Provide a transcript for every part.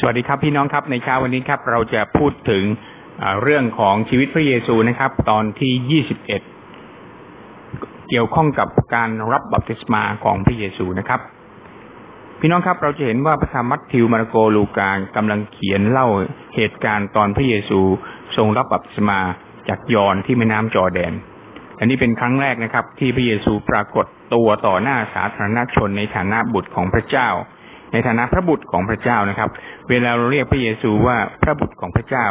สวัสดีครับพี่น้องครับในเช้าวันนี้ครับ เราจะพูดถึงเรื่องของชีวิตพระเยซูนะครับ ตอนที่ยี่สิบเอ็ดเกี่ยวข้องกับการรับบัพติศมาของพระเยซูนะครับ พี่น้องครับเราจะเห็นว่าพระธรรมมัทธิวมาระโกลูกากำลังเขียนเล่าเหตุการณ์ตอนพระเยซูทรงรับบัพติศมาจากยอนที่แม่น้ำจอแดน อันนี้เป็นครั้งแรกนะครับ ที่พระเยซูปรากฏตัวต่อหน้าสาธารณชนในฐานะบุตรของพระเจ้า ในฐานะพระบุตรของพระเจ้านะครับ เวลาเราเรียกพระเยซูว่าพระบุตรของพระเจ้า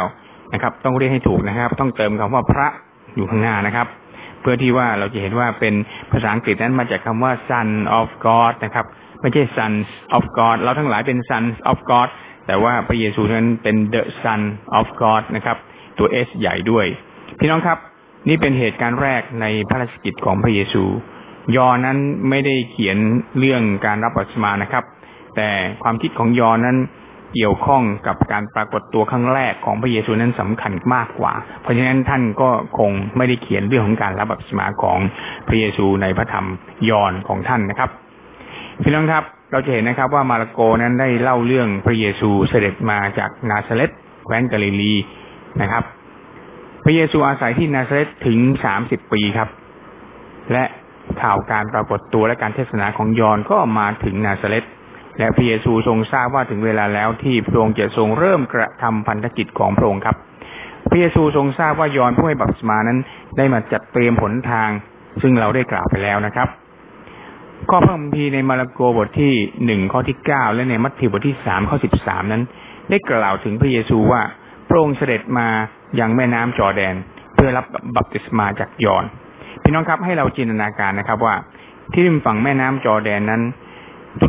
นะครับ ต้องเรียกให้ถูกนะครับ ต้องเติมคำว่าพระอยู่ข้างหน้านะครับ เพื่อที่ว่าเราจะเห็นว่าเป็นภาษาอังกฤษนั้นมาจากคำว่า son of God นะครับ ไม่ใช่ sons of God เราทั้งหลายเป็น sons of God แต่ว่าพระเยซูนั้นเป็น the son of God นะครับ ตัว S ใหญ่ด้วย พี่น้องครับนี่เป็นเหตุการณ์แรกในพระราชกิจของพระเยซู ยอนั้นไม่ได้เขียนเรื่องการรับบัพติศมานะครับ แต่ความคิดของยอนั้นเกี่ยวข้องกับการปรากฏตัวครั้งแรกของพระเยซูนั้นสำคัญมากกว่า เพราะฉะนั้นท่านก็คงไม่ได้เขียนเรื่องของการรับบัพติศมาของพระเยซูในพระธรรมยอนของท่านนะครับพี่น้องครับเราจะเห็นนะครับว่ามาระโกนั้นได้เล่าเรื่องพระเยซูเสด็จมาจากนาซาเรตแคว้นกาลิลีนะครับ พระเยซูอาศัยที่นาซาเรตถึงสามสิบปีครับ และข่าวการปรากฏตัวและการเทศนาของยอนก็มาถึงนาซาเรต และพระเยซูทรงทราบว่าถึงเวลาแล้วที่พระองค์จะทรงเริ่มกระทำพันธกิจของพระองค์ครับ พระเยซูทรงทราบว่ายอนผู้ให้บัพติศมานั้นได้มาจัดเตรียมผลทาง ซึ่งเราได้กล่าวไปแล้วนะครับข้อพระคัมภีร์ในมาระโกบทที่หนึ่งข้อที่เก้าและในมัทธิวบทที่สามข้อสิบสามนั้น ได้กล่าวถึงพระเยซูว่าพระองค์เสด็จมายังแม่น้ำจอแดน เพื่อรับบัพติศมาจากยอนพี่น้องครับให้เราจินตนาการนะครับว่า ที่ริมฝั่งแม่น้ำจอแดนนั้น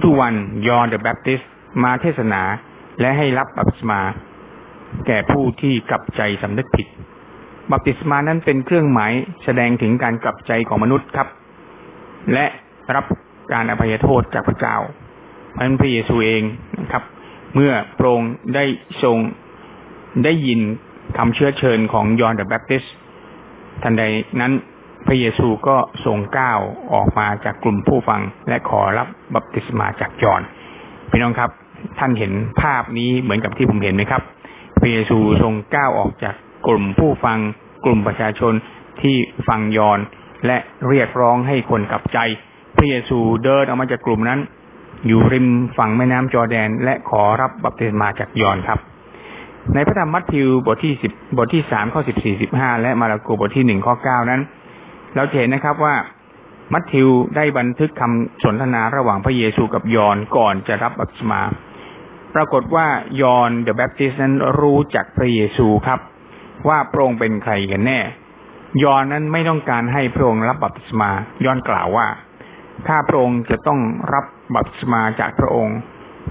ทุกๆวันยอห์นเดอะแบปติสมาเทศนาและให้รับบัพติศมา แก่ผู้ที่กลับใจสำนึกผิด บัพติศมานั้นเป็นเครื่องหมายแสดงถึงการกลับใจของมนุษย์ครับ และรับการอภัยโทษจากพระเจ้าพระพระเยซูเองนะครับ เมื่อโปรงได้ทรงได้ยินคำเชื้อเชิญของยอห์นเดอะแบปติสทันใดนั้น พระเยซูก็ทรงก้าวออกมาจากกลุ่มผู้ฟัง และขอรับบัพติศมาจากยอห์นพี่น้องครับ ท่านเห็นภาพนี้เหมือนกับที่ผมเห็นไหมครับ พระเยซูทรงก้าวออกจากกลุ่มผู้ฟัง กลุ่มประชาชนที่ฟังยอนและเรียกร้องให้คนกลับใจ พระเยซูเดินออกมาจากกลุ่มนั้น อยู่ริมฝั่งแม่น้ำจอแดน และขอรับบัพติศมาจากยอห์นครับในพระธรรมมัทธิวบทที่สิบบทที่สามข้อสิบสี่สิบห้าและมาระโกบทที่หนึ่งข้อเก้านั้น เราเห็นนะครับว่ามัทธิวได้บันทึกคำสนทนาระหว่างพระเยซูกับยอห์นก่อนจะรับบัพติศมา ปรากฏว่ายอห์น the Baptist นั้นรู้จักพระเยซูครับ ว่าพระองค์เป็นใครกันแน่ ยอนนั้นไม่ต้องการให้พระองค์รับบัพติศมายอนกล่าวว่า ถ้าพระองค์จะต้องรับบัพติศมาจากพระองค์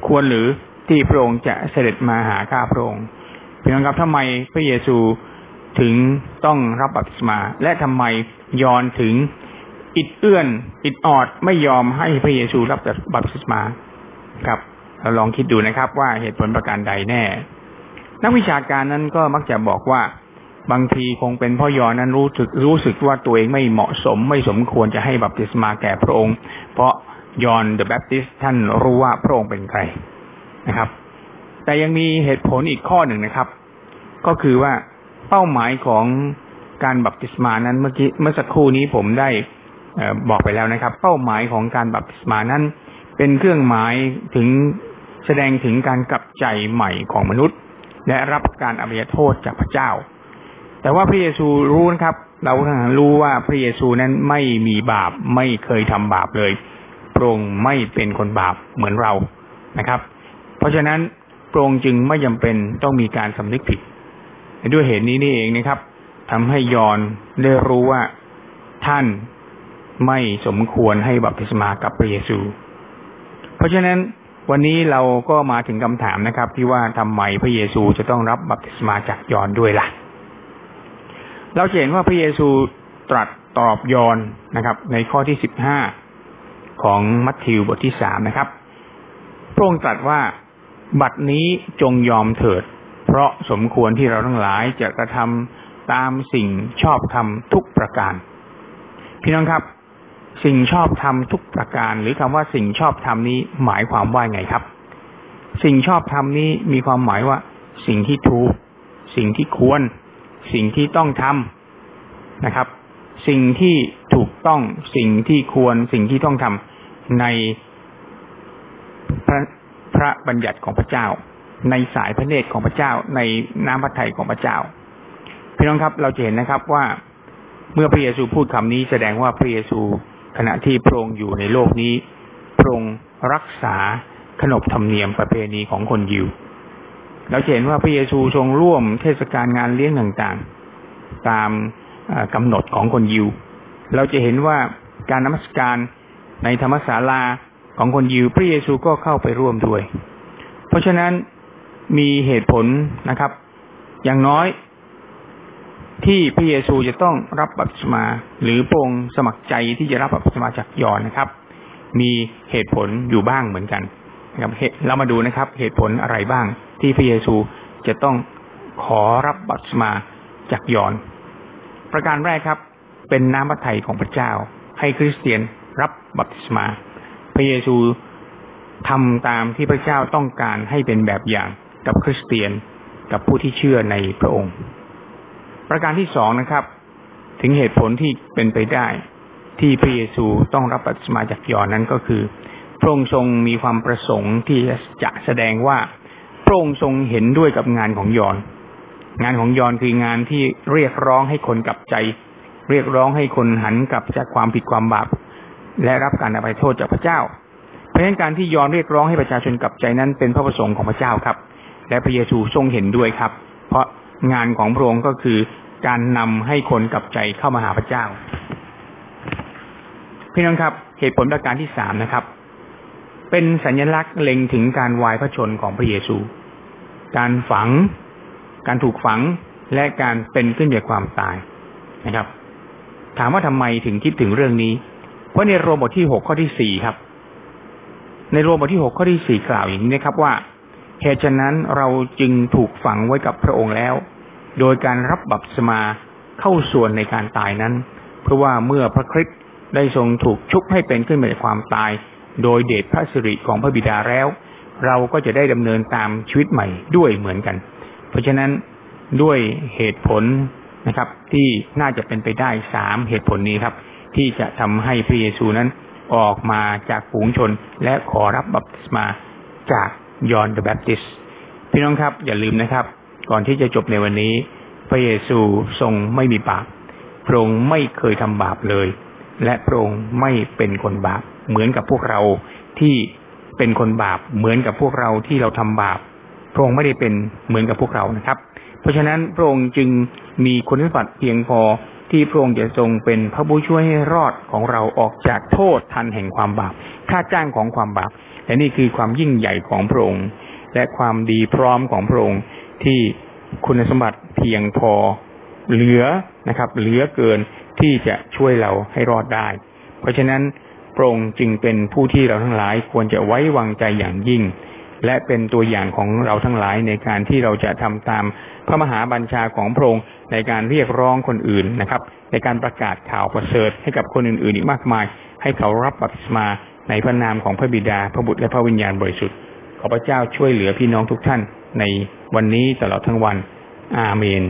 ควรหรือที่พระองค์จะเสด็จมาหาข้าพระองค์เพียงครับทำไมพระเยซู ถึงต้องรับบัพติศมา และทำไมยอนถึงอิดเอื้อน อิดออดไม่ยอมให้พระเยซูรับบัพติศมาครับ เราลองคิดดูนะครับ ว่าเหตุผลประการใดแน่ นักวิชาการนั้นก็มักจะบอกว่าบางทีคงเป็นพ่อยอนนั้นรู้สึกรู้สึกว่าตัวเองไม่เหมาะสม ไม่สมควรจะให้บัพติศมาแก่พระองค์ เพราะยอนเดอะแบปติสท่านรู้ว่าพระองค์เป็นใครนะครับ แต่ยังมีเหตุผลอีกข้อหนึ่งนะครับ ก็คือว่า เป้าหมายของการบัพติศมานั้นเมื่อกี้เมื่อสักครู่นี้ผมได้บอกไปแล้วนะครับ เป้าหมายของการบัพติศมานั้น เป็นเครื่องหมายถึงแสดงถึงการกลับใจใหม่ของมนุษย์ และรับการอภัยโทษจากพระเจ้า แต่ว่าพระเยซูรู้นะครับ เราทั้งรู้ว่าพระเยซูนั้นไม่มีบาปไม่เคยทำบาปเลยพระองค์ไม่เป็นคนบาปเหมือนเรานะครับ เพราะฉะนั้นพระองค์จึงไม่จาเป็นต้องมีการสำนึกผิด ด้วยเหตุนี้นี่เองนะครับทำให้ยอนได้รู้ว่าท่านไม่สมควรให้บัพติศมากับพระเยซู เพราะฉะนั้นวันนี้เราก็มาถึงคำถามนะครับ ที่ว่าทำไมพระเยซูจะต้องรับบัพติศมาจากยอนด้วยละ่ะ เราเห็นว่าพระเยซูตรัสตอบยอนนะครับ ในข้อที่สิบห้าของมัทธิวบทที่สามนะครับพระองค์ตรัสว่าบัดนี้จงยอมเถิด ราะสมควรที่เราทั้งหลายจะกระทำตามสิ่งชอบธรรมทุกประการ พี่น้องครับ สิ่งชอบธรรมทุกประการ หรือคำว่าสิ่งชอบธรรมนี้หมายความว่าไงครับ สิ่งชอบธรรมนี้มีความหมายว่า สิ่งที่ถูก สิ่งที่ควร สิ่งที่ต้องทำนะครับ สิ่งที่ถูกต้อง สิ่งที่ควร สิ่งที่ต้องทำในพระพระบัญญัติของพระเจ้า ในสายพระเนตรของพระเจ้า ในน้ำพระทัยของพระเจ้า พี่น้องครับเราจะเห็นนะครับว่าเมื่อพระเยซูพูดคำนี้แสดงว่าพระเยซูขณะที่พระองค์อยู่ในโลกนี้พระองค์รักษาขนบธรรมเนียมประเพณีของคนยิว เราเห็นว่าพระเยซูทรงร่วมเทศกาลงานเลี้ยงต่างๆ ตามกำหนดของคนยิว เราจะเห็นว่าการนมัสการในธรรมศาลาของคนยิว พระเยซูก็เข้าไปร่วมด้วย เพราะฉะนั้น มีเหตุผลนะครับ อย่างน้อยที่พระเยซูจะต้องรับบัพติศมา หรือโปรงสมัครใจที่จะรับบัพติศมาจากยอนนะครับ มีเหตุผลอยู่บ้างเหมือนกันนะครับเรามาดูนะครับ เหตุผลอะไรบ้าง ที่พระเยซูจะต้องขอรับบัพติศมาจากยอน ประการแรกครับ เป็นน้ำพระทัยของพระเจ้า ให้คริสเตียนรับบัพติศมา พระเยซูทำตามที่พระเจ้าต้องการให้เป็นแบบอย่าง กับคริสเตียนกับผู้ที่เชื่อในพระองค์ ประการที่สองนะครับ ถึงเหตุผลที่เป็นไปได้ ที่พระเยซูต้องรับบัพติศมาจากยอนนั้นก็คือ พระองค์ทรงมีความประสงค์ที่จะแสดงว่าพระองค์ทรงเห็นด้วยกับงานของยอนงานของยอนคืองานที่เรียกร้องให้คนกลับใจ เรียกร้องให้คนหันกลับจากความผิดความบาปและรับการอภัยโทษจากพระเจ้าเพราะฉะนั้นการที่ยอนเรียกร้องให้ประชาชนกลับใจนั้นเป็นพระประสงค์ของพระเจ้าครับ และพระเยซูทรงเห็นด้วยครับ เพราะงานของพระองค์ก็คือการนำให้คนกลับใจเข้ามาหาพระเจ้า พี่น้องครับ เหตุผลประการที่สามนะครับ เป็นสัญลักษณ์เล็งถึงการวายพระชนของพระเยซู การฝัง การถูกฝังและการเป็นขึ้นจากความตายนะครับ ถามว่าทำไมถึงคิดถึงเรื่องนี้ เพราะในโรมบทที่หกข้อที่สี่ครับ ในโรมบทที่หกข้อที่สี่กล่าวอย่างนี้นะครับว่า เหตุฉะนั้นเราจึงถูกฝังไว้กับพระองค์แล้ว โดยการรับบัพติศมาเข้าส่วนในการตายนั้น เพราะว่าเมื่อพระคริสต์ได้ทรงถูกชุบให้เป็นขึ้นมาจากความตาย โดยเดชพระสิริของพระบิดาแล้ว เราก็จะได้ดำเนินตามชีวิตใหม่ด้วยเหมือนกัน เพราะฉะนั้นด้วยเหตุผลนะครับ ที่น่าจะเป็นไปได้สามเหตุผลนี้ครับ ที่จะทำให้พระเยซูนั้นออกมาจากฝูงชนและขอรับบัพติศมาจาก ยอห์นเดอะแบปติสพี่น้องครับ อย่าลืมนะครับ ก่อนที่จะจบในวันนี้ พระเยซูทรงไม่มีบาปพระองค์ไม่เคยทำบาปเลย และพระองค์ไม่เป็นคนบาป เหมือนกับพวกเราที่เป็นคนบาป เหมือนกับพวกเราที่เราทำบาป พระองค์ไม่ได้เป็นเหมือนกับพวกเรานะครับ เพราะฉะนั้นพระองค์จึงมีคุณสมบัติเพียงพอ ที่พระองค์จะทรงเป็นพระผู้ช่วยให้รอดของเราออกจากโทษทันแห่งความบาปค่าจ้างของความบาปและนี่คือความยิ่งใหญ่ของพระองค์ และความดีพร้อมของพระองค์ที่คุณสมบัติเพียงพอเหลือนะครับ เหลือเกินที่จะช่วยเราให้รอดได้ เพราะฉะนั้นพระองค์จึงเป็นผู้ที่เราทั้งหลายควรจะไว้วางใจอย่างยิ่ง และเป็นตัวอย่างของเราทั้งหลายในการที่เราจะทำตาม พระมหาบัญชาของพระองค์ในการเรียกร้องคนอื่นนะครับ ในการประกาศข่าวประเสริฐให้กับคนอื่นๆอีกมากมาย ให้เขารับบัพติศมาในพระนามของพระบิดา พระบุตรและพระวิญญาณบริสุทธิ์ขอพระเจ้าช่วยเหลือพี่น้องทุกท่านในวันนี้ตลอดทั้งวัน อาเมน